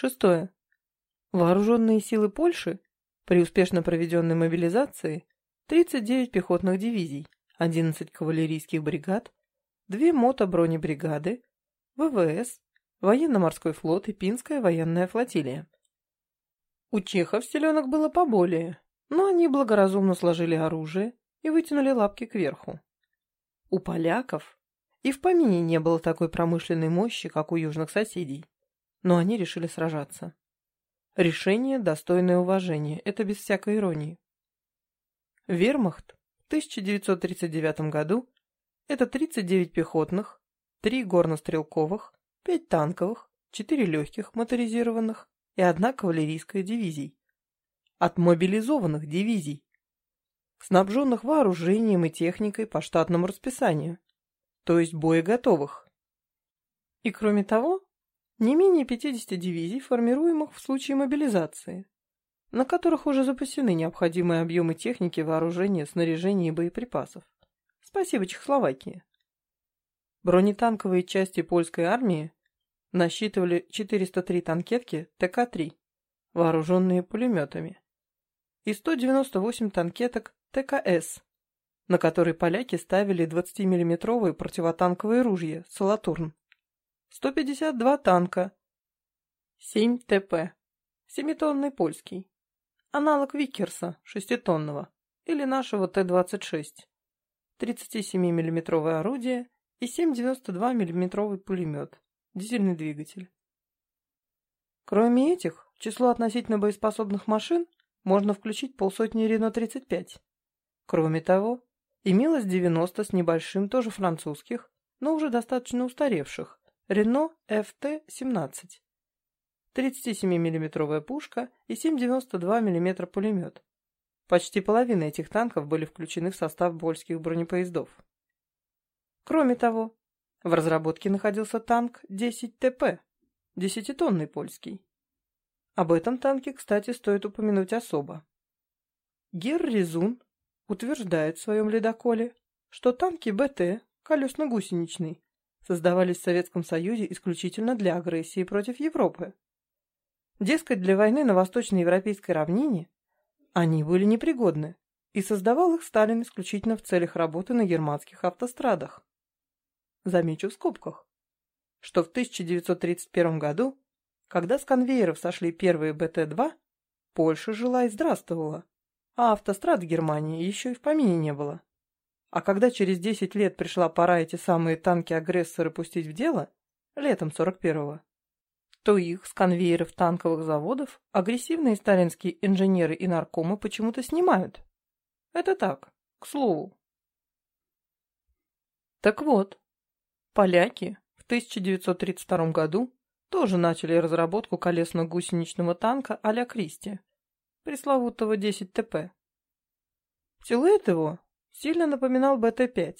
Шестое. Вооруженные силы Польши при успешно проведенной мобилизации 39 пехотных дивизий, 11 кавалерийских бригад, 2 мотобронебригады, ВВС, военно-морской флот и Пинская военная флотилия. У чехов селенок было поболее, но они благоразумно сложили оружие и вытянули лапки кверху. У поляков и в помине не было такой промышленной мощи, как у южных соседей, но они решили сражаться. Решение, достойное уважения, это без всякой иронии. Вермахт в 1939 году это 39 пехотных, 3 горнострелковых, 5 танковых, 4 легких моторизированных и одна кавалерийская дивизий. От мобилизованных дивизий, снабженных вооружением и техникой по штатному расписанию, то есть боеготовых. И кроме того, не менее 50 дивизий, формируемых в случае мобилизации, на которых уже запасены необходимые объемы техники, вооружения, снаряжения и боеприпасов. Спасибо Чехословакии. Бронетанковые части польской армии насчитывали 403 танкетки ТК-3, вооруженные пулеметами, и 198 танкеток ТКС, на которые поляки ставили 20-миллиметровые противотанковые ружья «Салатурн», 152 танка, 7 ТП, семитонный польский, аналог Викерса, шеститонного, или нашего Т-26, 37-мм орудие и 7,92 мм пулемет, дизельный двигатель. Кроме этих, в число относительно боеспособных машин можно включить полсотни Рено-35. Кроме того, имелось 90 с небольшим тоже французских, но уже достаточно устаревших, Рено ФТ-17. 37-мм пушка и 7,92 мм пулемет. Почти половина этих танков были включены в состав польских бронепоездов. Кроме того, в разработке находился танк 10ТП, 10-тонный польский. Об этом танке, кстати, стоит упомянуть особо. Гер Резун утверждает в своем ледоколе, что танки БТ, колесно-гусеничный, создавались в Советском Союзе исключительно для агрессии против Европы. Дескать, для войны на восточноевропейской равнине они были непригодны, и создавал их Сталин исключительно в целях работы на германских автострадах. Замечу в скобках, что в 1931 году, когда с конвейеров сошли первые БТ-2, Польша жила и здравствовала, а автострад в Германии еще и в помине не было. А когда через 10 лет пришла пора эти самые танки-агрессоры пустить в дело, летом 41-го, то их с конвейеров танковых заводов агрессивные сталинские инженеры и наркомы почему-то снимают. Это так, к слову. Так вот, поляки в 1932 году тоже начали разработку колесно-гусеничного танка а-ля Кристи, пресловутого 10ТП. Силуэт его сильно напоминал БТ-5.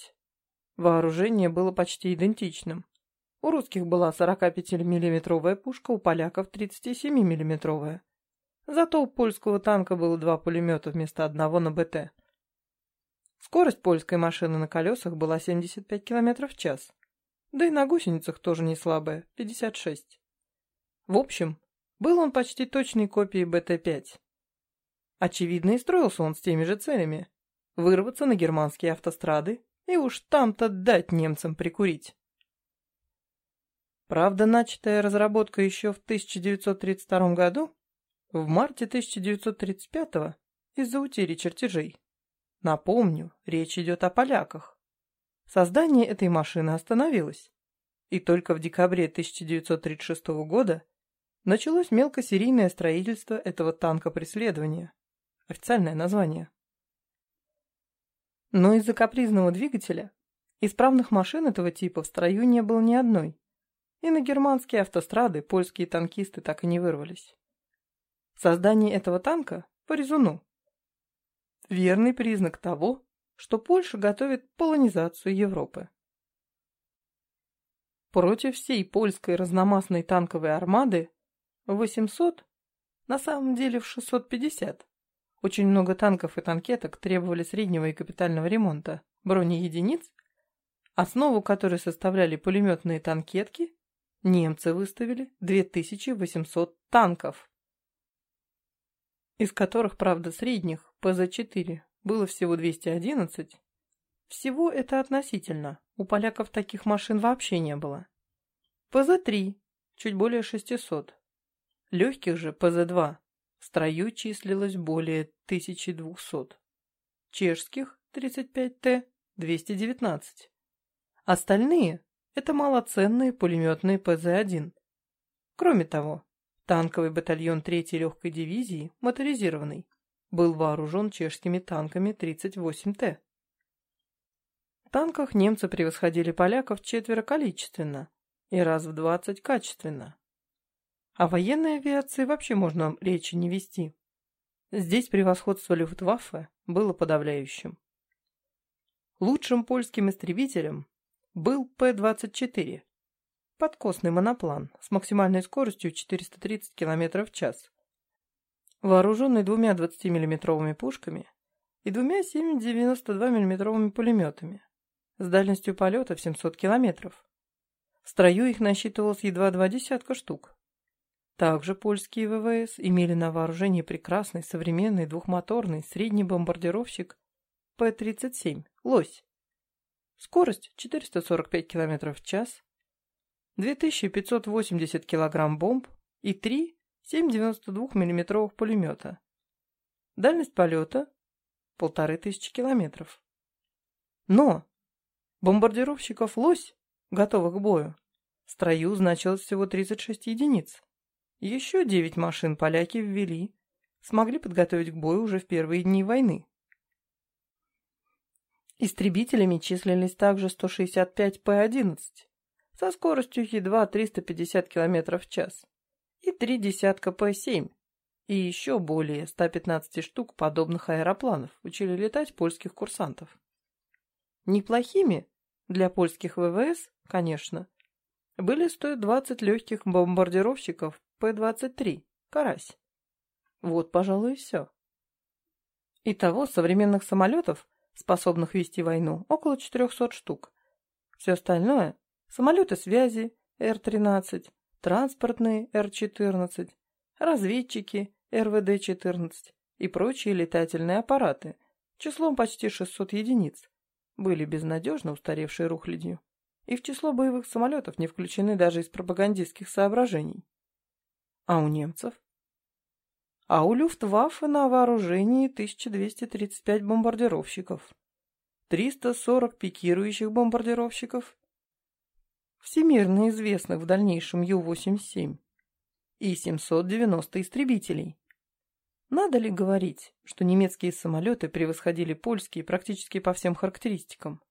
Вооружение было почти идентичным. У русских была 45-миллиметровая пушка, у поляков 37-миллиметровая. Зато у польского танка было два пулемета вместо одного на БТ. Скорость польской машины на колесах была 75 км в час. Да и на гусеницах тоже не слабая, 56. В общем, был он почти точной копией БТ-5. Очевидно, и строился он с теми же целями вырваться на германские автострады и уж там-то дать немцам прикурить. Правда, начатая разработка еще в 1932 году, в марте 1935 из-за утери чертежей. Напомню, речь идет о поляках. Создание этой машины остановилось, и только в декабре 1936 года началось мелкосерийное строительство этого танка преследования. Официальное название. Но из-за капризного двигателя исправных машин этого типа в строю не было ни одной, и на германские автострады польские танкисты так и не вырвались. Создание этого танка по резуну – верный признак того, что Польша готовит полонизацию Европы. Против всей польской разномастной танковой армады 800, на самом деле в 650, очень много танков и танкеток требовали среднего и капитального ремонта, бронеединиц, основу которой составляли пулеметные танкетки, немцы выставили 2800 танков, из которых, правда, средних ПЗ-4 было всего 211. Всего это относительно, у поляков таких машин вообще не было. ПЗ-3 чуть более 600. Легких же ПЗ-2 в строю числилось более 1200. Чешских 35Т 219. Остальные – это малоценные пулеметные ПЗ-1. Кроме того, танковый батальон 3-й легкой дивизии, моторизированный, был вооружен чешскими танками 38Т. В танках немцы превосходили поляков четверо количественно и раз в 20 качественно. О военной авиации вообще можно речи не вести. Здесь превосходство Люфтваффе было подавляющим. Лучшим польским истребителем был П-24, подкосный моноплан с максимальной скоростью 430 км в час, вооруженный двумя 20-мм пушками и двумя 7,92 мм пулеметами с дальностью полета в 700 км. В строю их насчитывалось едва два десятка штук. Также польские ВВС имели на вооружении прекрасный современный двухмоторный средний бомбардировщик П-37 «Лось». Скорость 445 км в час, 2580 кг бомб и 3 7,92 мм пулемета. Дальность полета – полторы тысячи километров. Но бомбардировщиков «Лось», готовых к бою, в строю значилось всего 36 единиц. Еще 9 машин поляки ввели, смогли подготовить к бою уже в первые дни войны. Истребителями числились также 165 П-11 со скоростью едва 350 км в час и три десятка П-7 и еще более 115 штук подобных аэропланов учили летать польских курсантов. Неплохими для польских ВВС, конечно, были 120 легких бомбардировщиков П-23 «Карась». Вот, пожалуй, и все. Итого современных самолетов способных вести войну, около 400 штук. Все остальное – самолеты связи Р-13, транспортные Р-14, разведчики РВД-14 и прочие летательные аппараты числом почти 600 единиц были безнадежно устаревшей рухлядью и в число боевых самолетов не включены даже из пропагандистских соображений. А у немцев? а у Люфтваффе на вооружении 1235 бомбардировщиков, 340 пикирующих бомбардировщиков, всемирно известных в дальнейшем Ю-87, и 790 истребителей. Надо ли говорить, что немецкие самолеты превосходили польские практически по всем характеристикам?